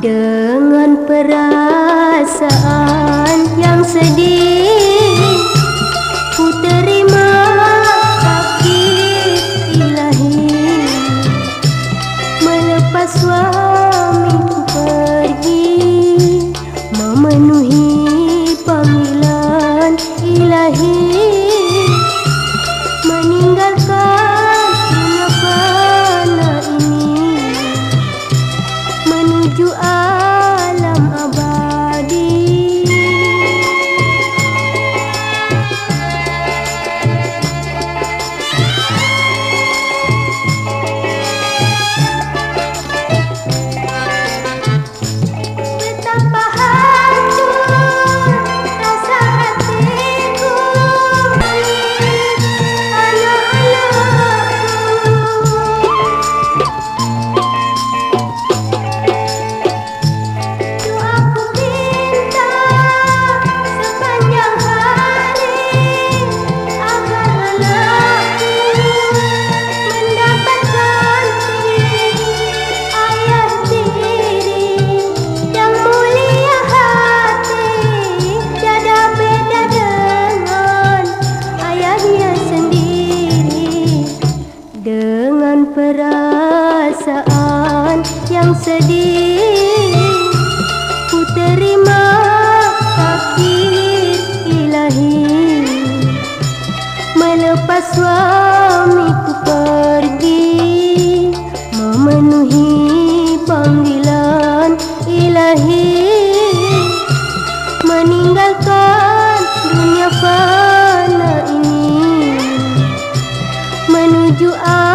dengan perasaan yang sedih ku terima takdir ilahi. Melepas suami ku pergi memenuhi panggilan ilahi. doa takdir ilahi. Melepas suamiku pergi Memenuhi panggilan ilahi. Meninggalkan dunia fana ini Menuju alam